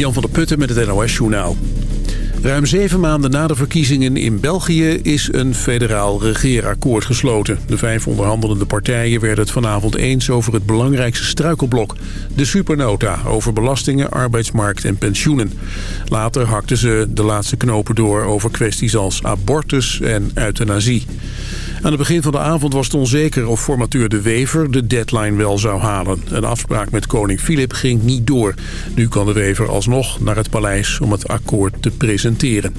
Jan van der Putten met het NOS-journaal. Ruim zeven maanden na de verkiezingen in België is een federaal regeerakkoord gesloten. De vijf onderhandelende partijen werden het vanavond eens over het belangrijkste struikelblok. De supernota over belastingen, arbeidsmarkt en pensioenen. Later hakten ze de laatste knopen door over kwesties als abortus en euthanasie. Aan het begin van de avond was het onzeker of formateur De Wever de deadline wel zou halen. Een afspraak met koning Filip ging niet door. Nu kan De Wever alsnog naar het paleis om het akkoord te presenteren.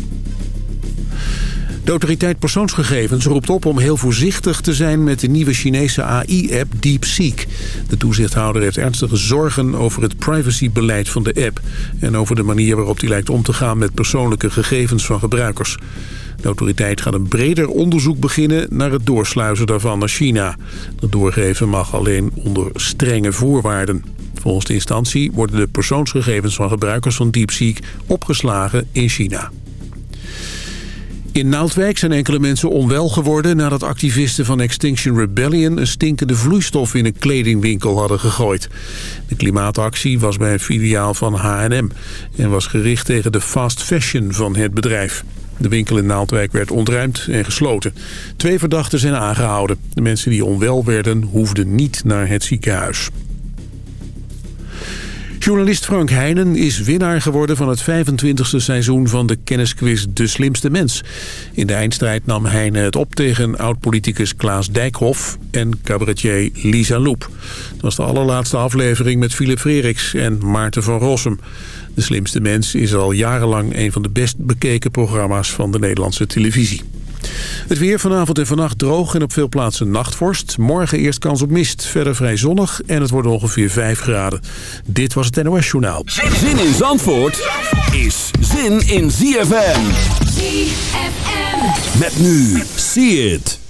De autoriteit persoonsgegevens roept op om heel voorzichtig te zijn met de nieuwe Chinese AI-app DeepSeek. De toezichthouder heeft ernstige zorgen over het privacybeleid van de app... en over de manier waarop die lijkt om te gaan met persoonlijke gegevens van gebruikers. De autoriteit gaat een breder onderzoek beginnen naar het doorsluizen daarvan naar China. Dat doorgeven mag alleen onder strenge voorwaarden. Volgens de instantie worden de persoonsgegevens van gebruikers van DeepSeek opgeslagen in China. In Naaldwijk zijn enkele mensen onwel geworden nadat activisten van Extinction Rebellion een stinkende vloeistof in een kledingwinkel hadden gegooid. De klimaatactie was bij een filiaal van H&M en was gericht tegen de fast fashion van het bedrijf. De winkel in Naaldwijk werd ontruimd en gesloten. Twee verdachten zijn aangehouden. De mensen die onwel werden hoefden niet naar het ziekenhuis. Journalist Frank Heijnen is winnaar geworden van het 25e seizoen van de kennisquiz De Slimste Mens. In de eindstrijd nam Heijnen het op tegen oud-politicus Klaas Dijkhoff en cabaretier Lisa Loep. Dat was de allerlaatste aflevering met Philip Freriks en Maarten van Rossum. De Slimste Mens is al jarenlang een van de best bekeken programma's van de Nederlandse televisie. Het weer vanavond en vannacht droog en op veel plaatsen nachtvorst. Morgen eerst kans op mist, verder vrij zonnig en het wordt ongeveer 5 graden. Dit was het NOS Journaal. Zin in Zandvoort is zin in ZFM. ZFM. Met nu, see it.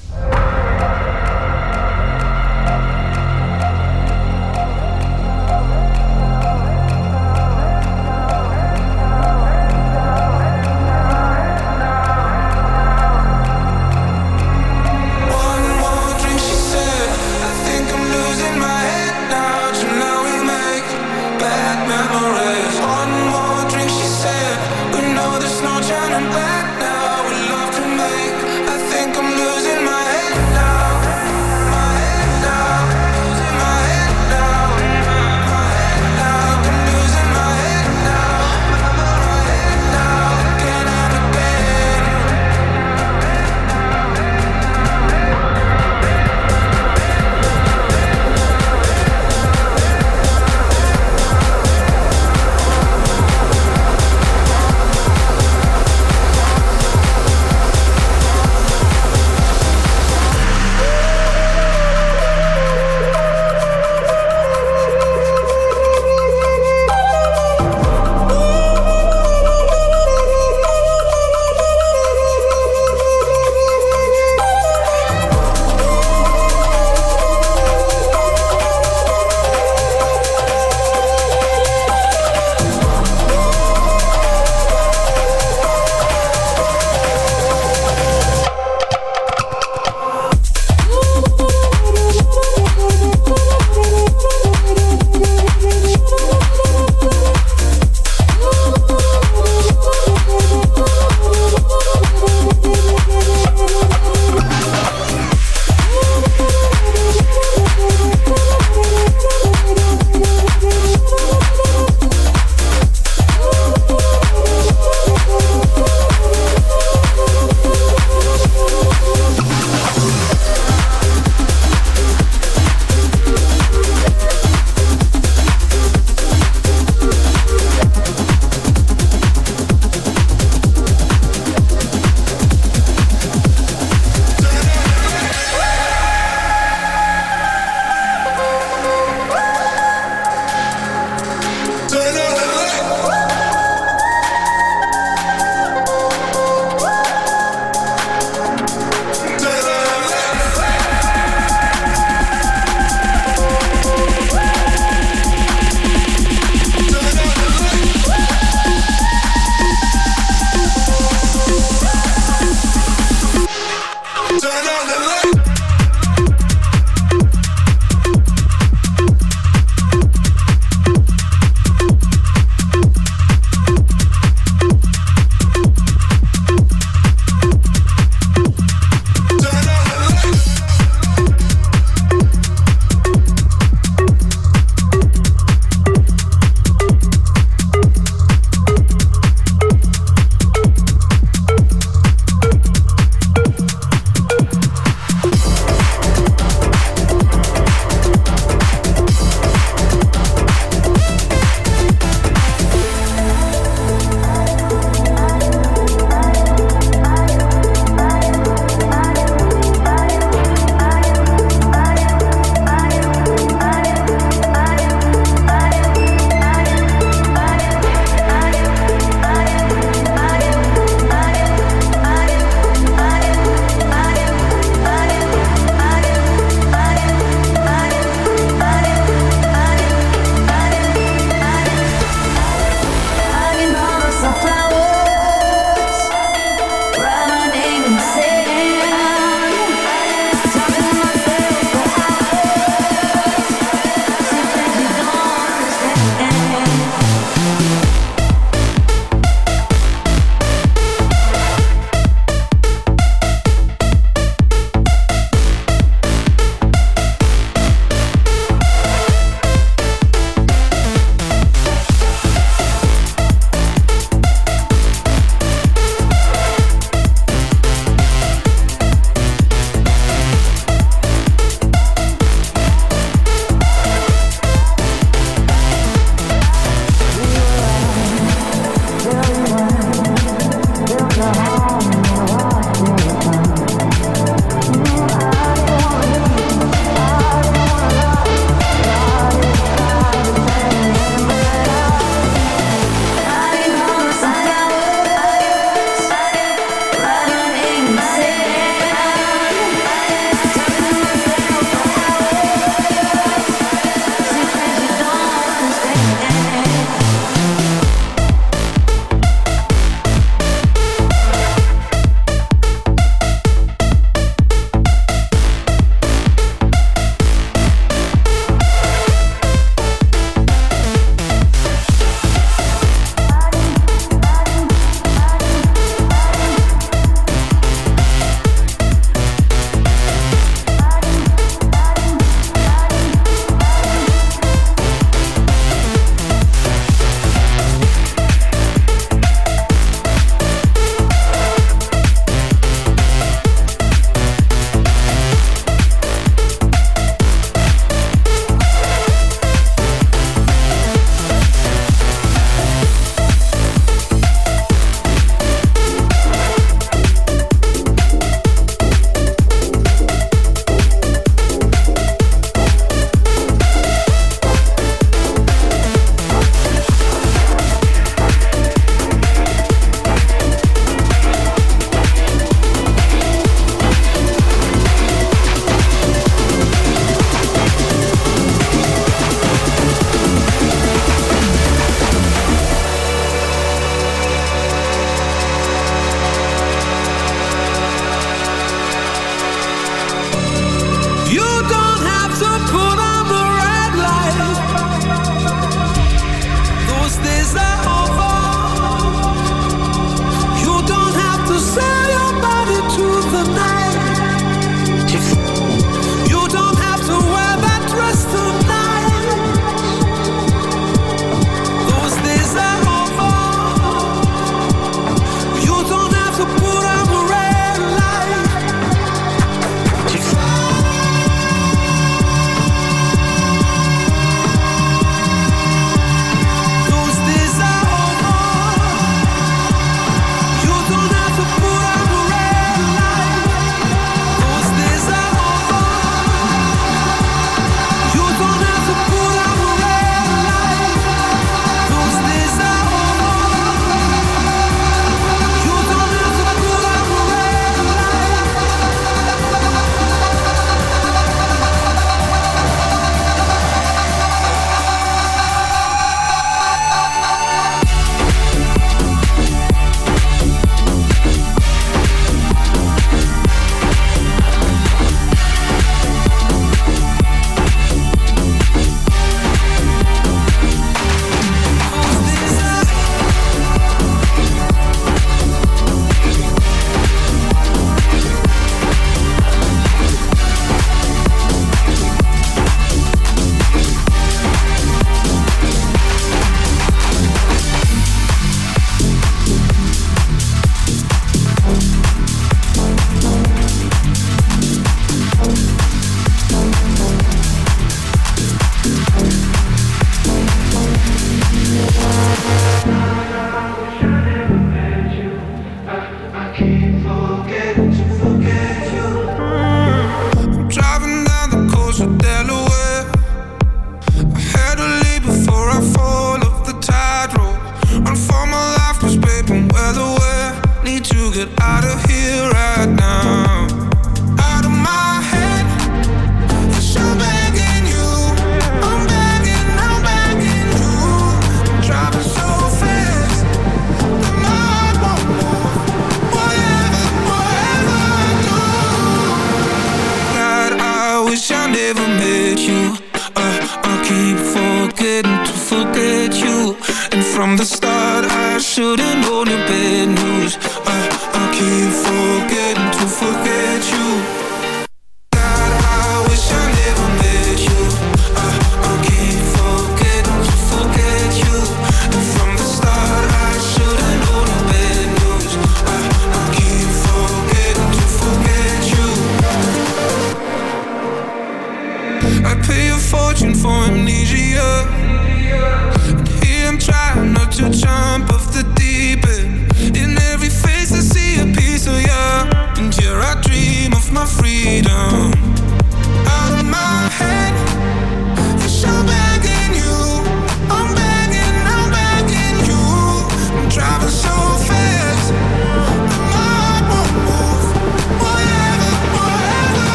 from the start. I should've known you bad news I, I keep forgetting to forget.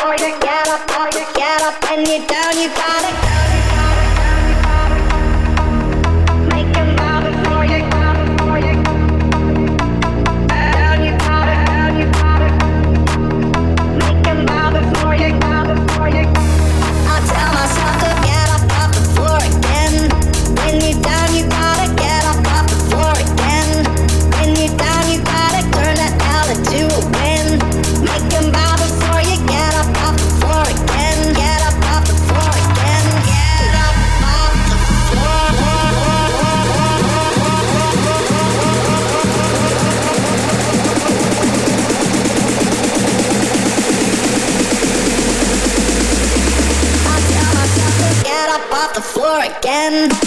boy to get up, boy to get up, and you down, you gotta go. and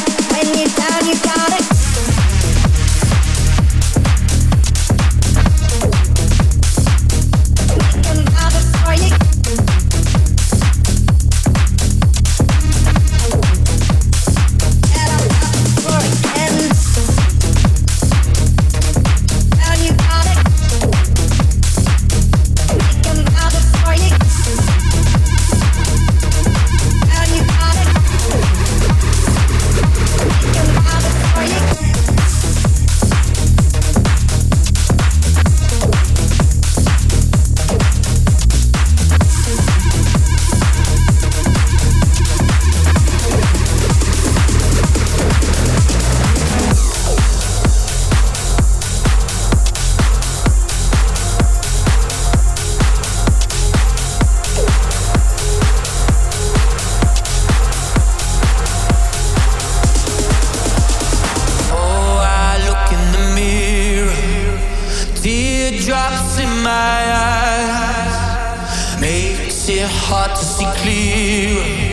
drops in my eyes makes it hard to see clear.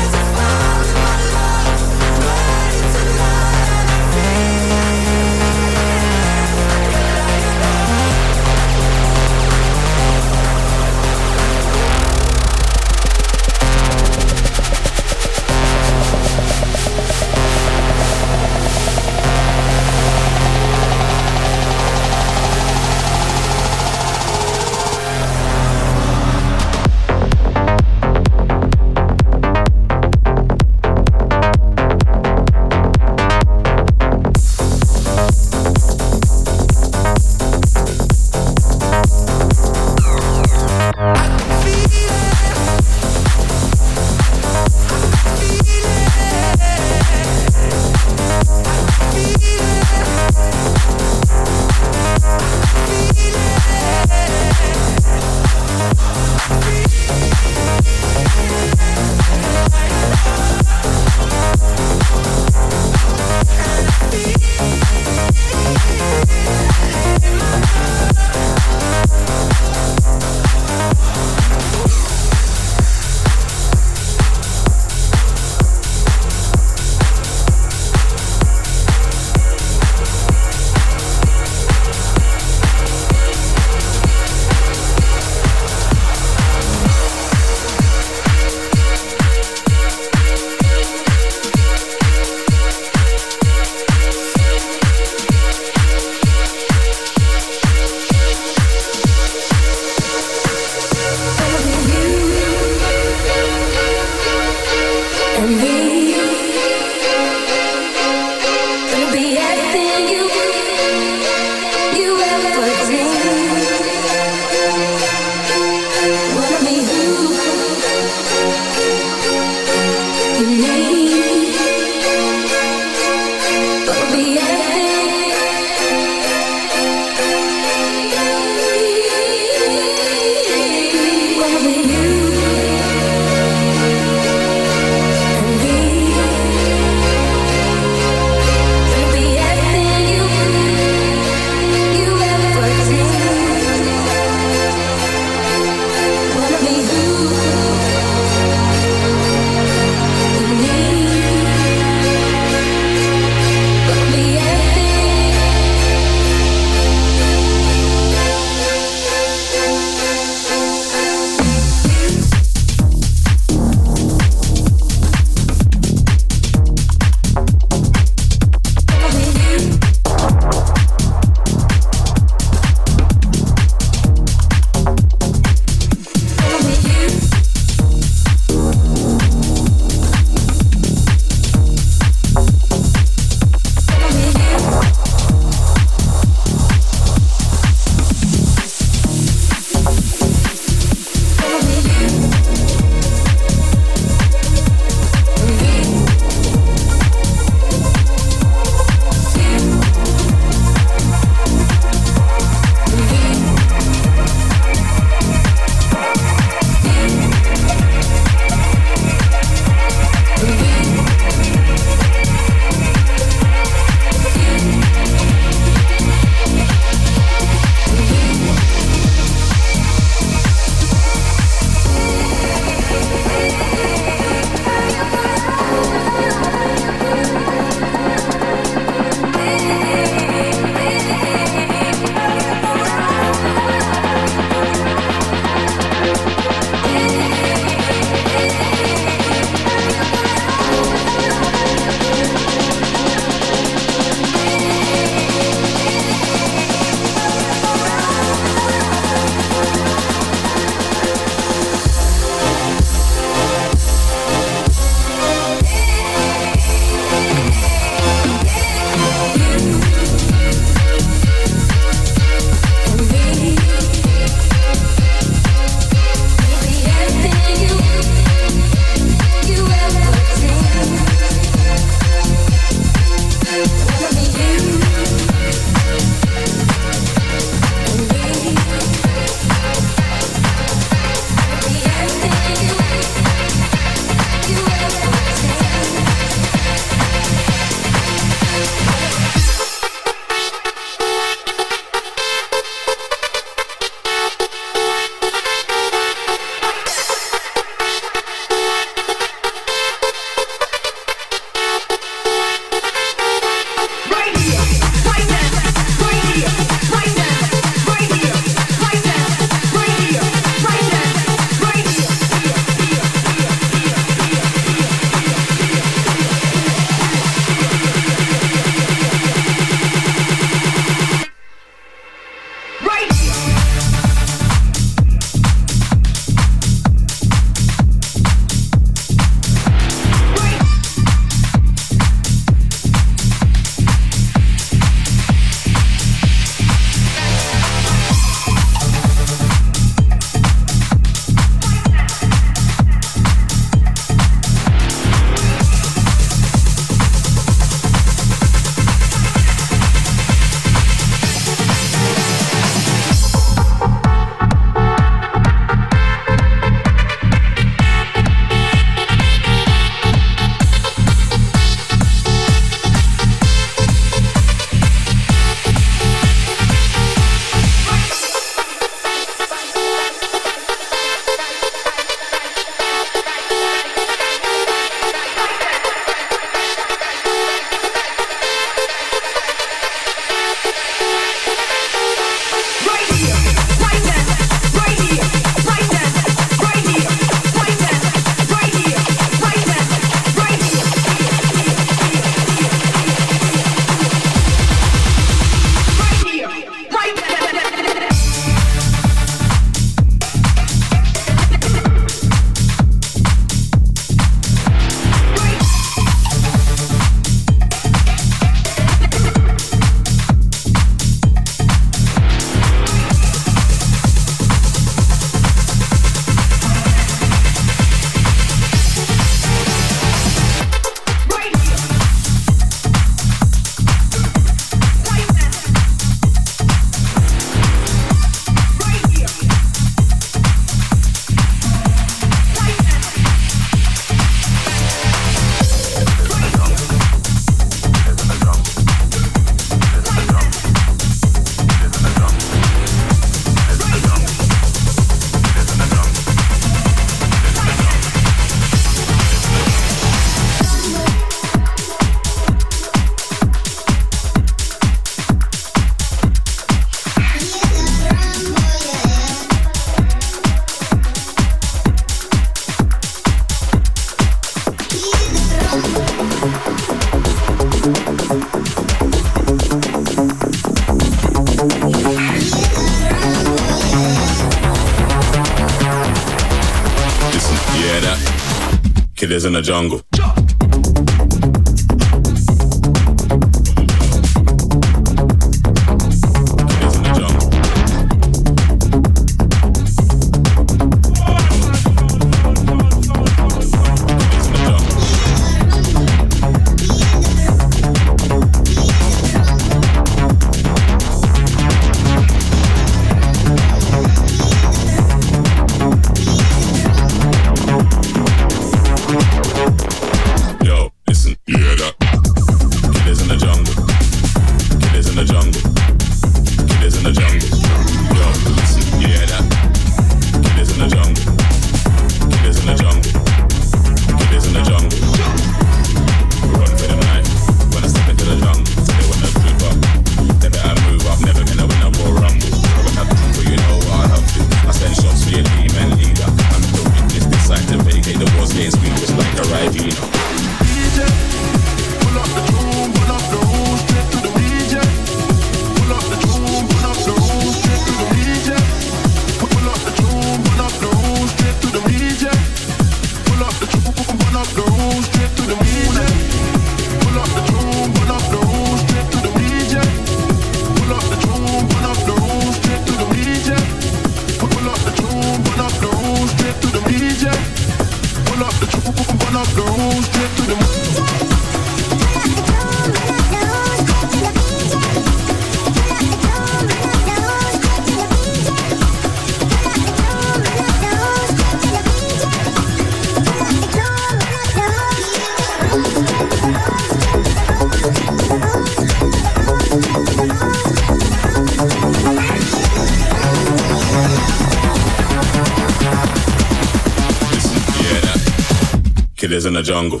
jungle.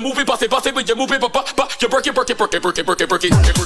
movie, bossy, bossy, but you moving, but but but you work it, work it, work it, work it, work it, work it.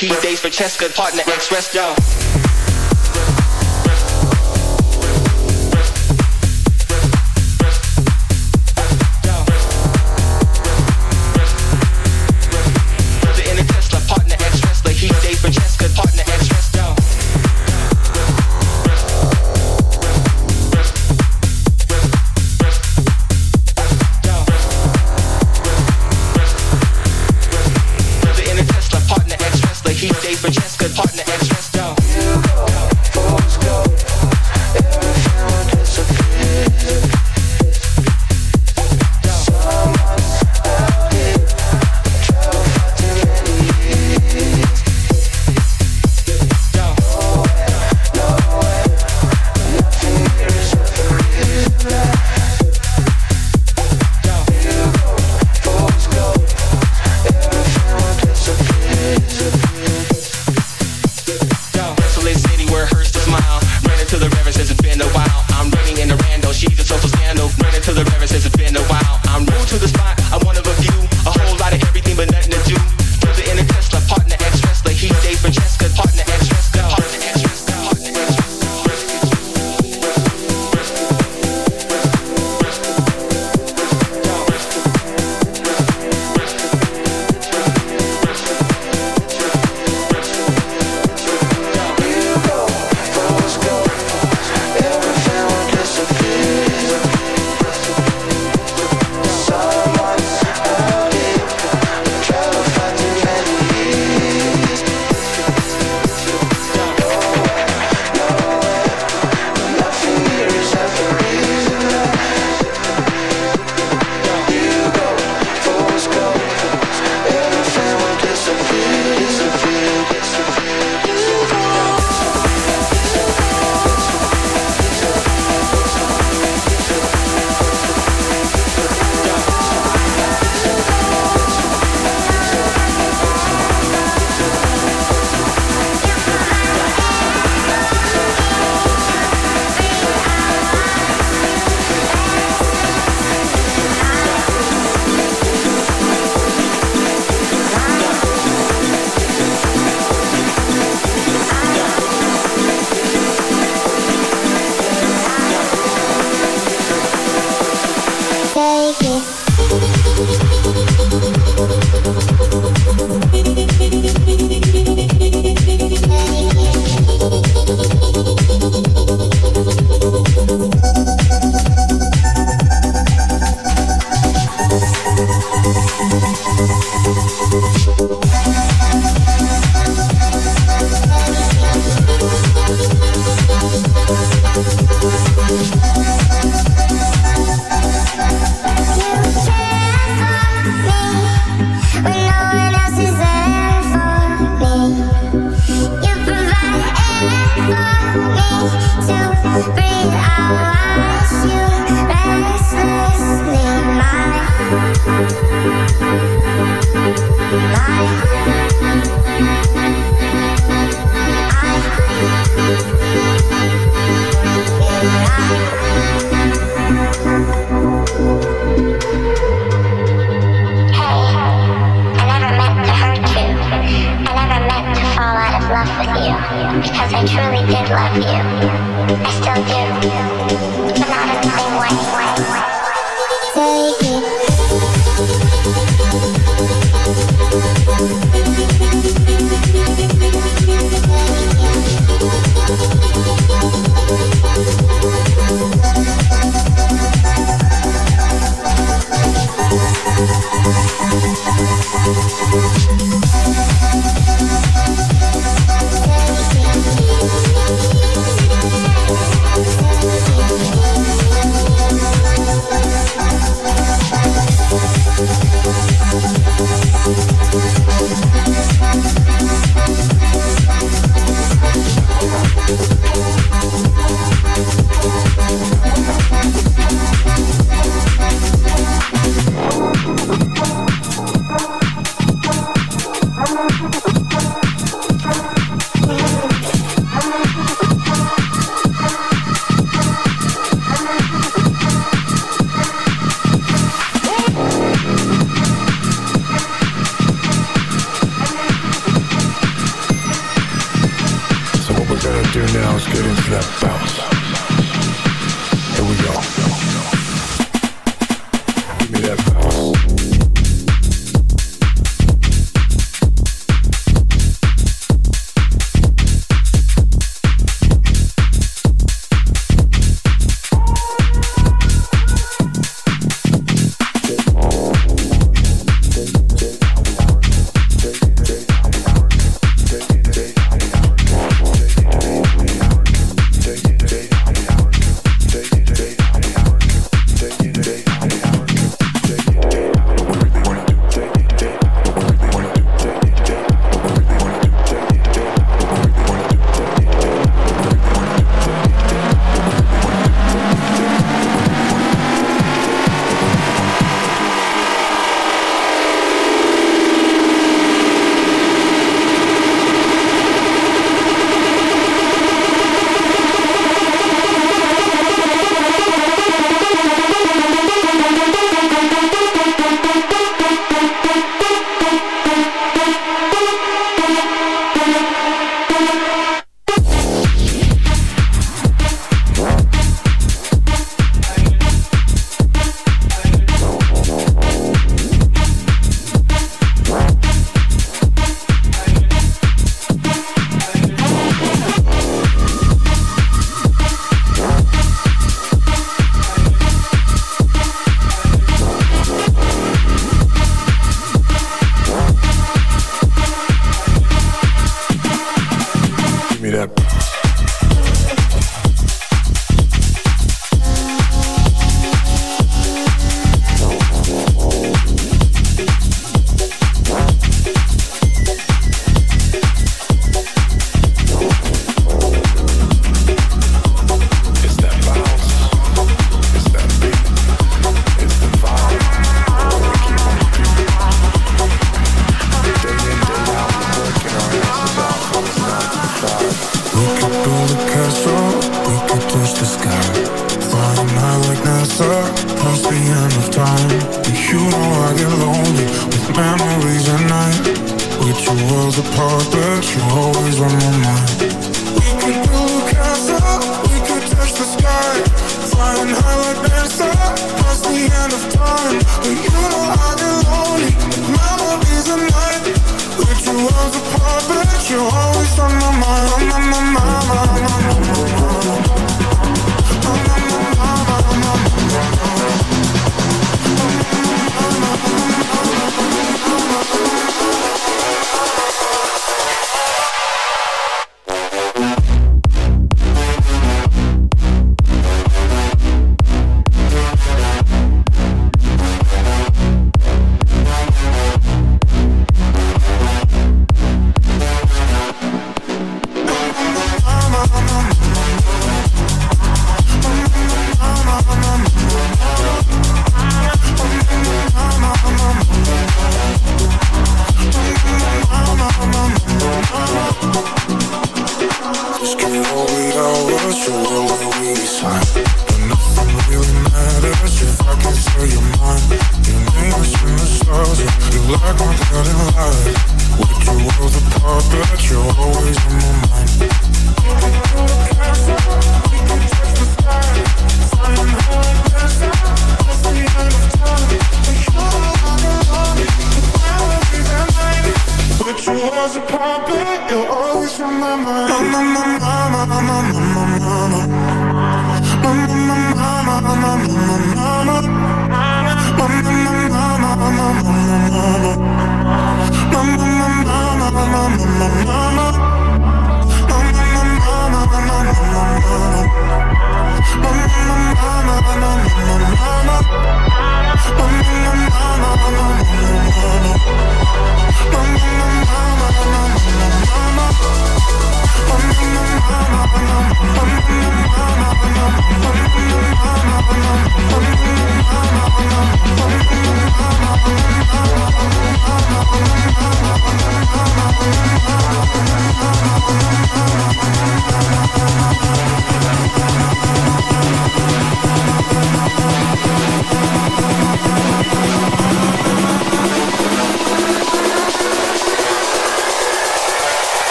Key days for Cheska, partner express down.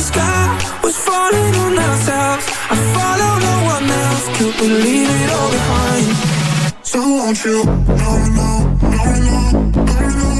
the sky was falling on ourselves. I follow no one else, we leave it all behind? So won't you, no, no, no, no, no.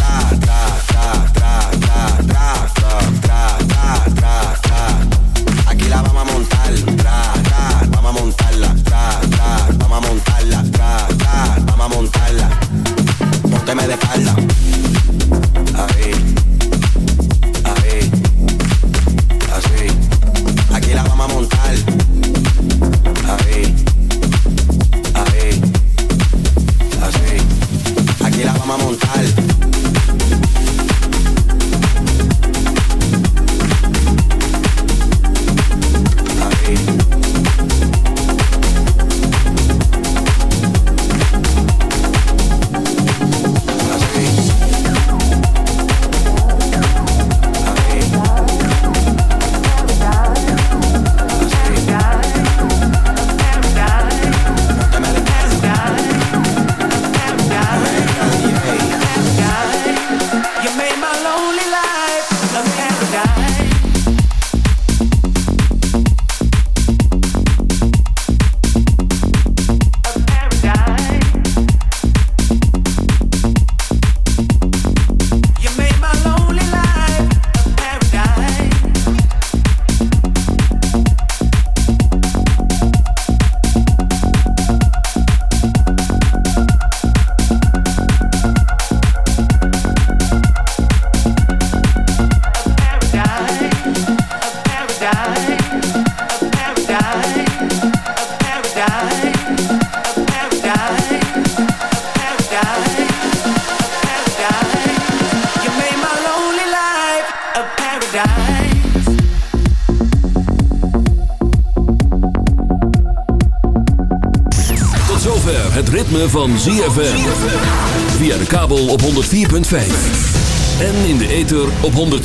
que me dejaron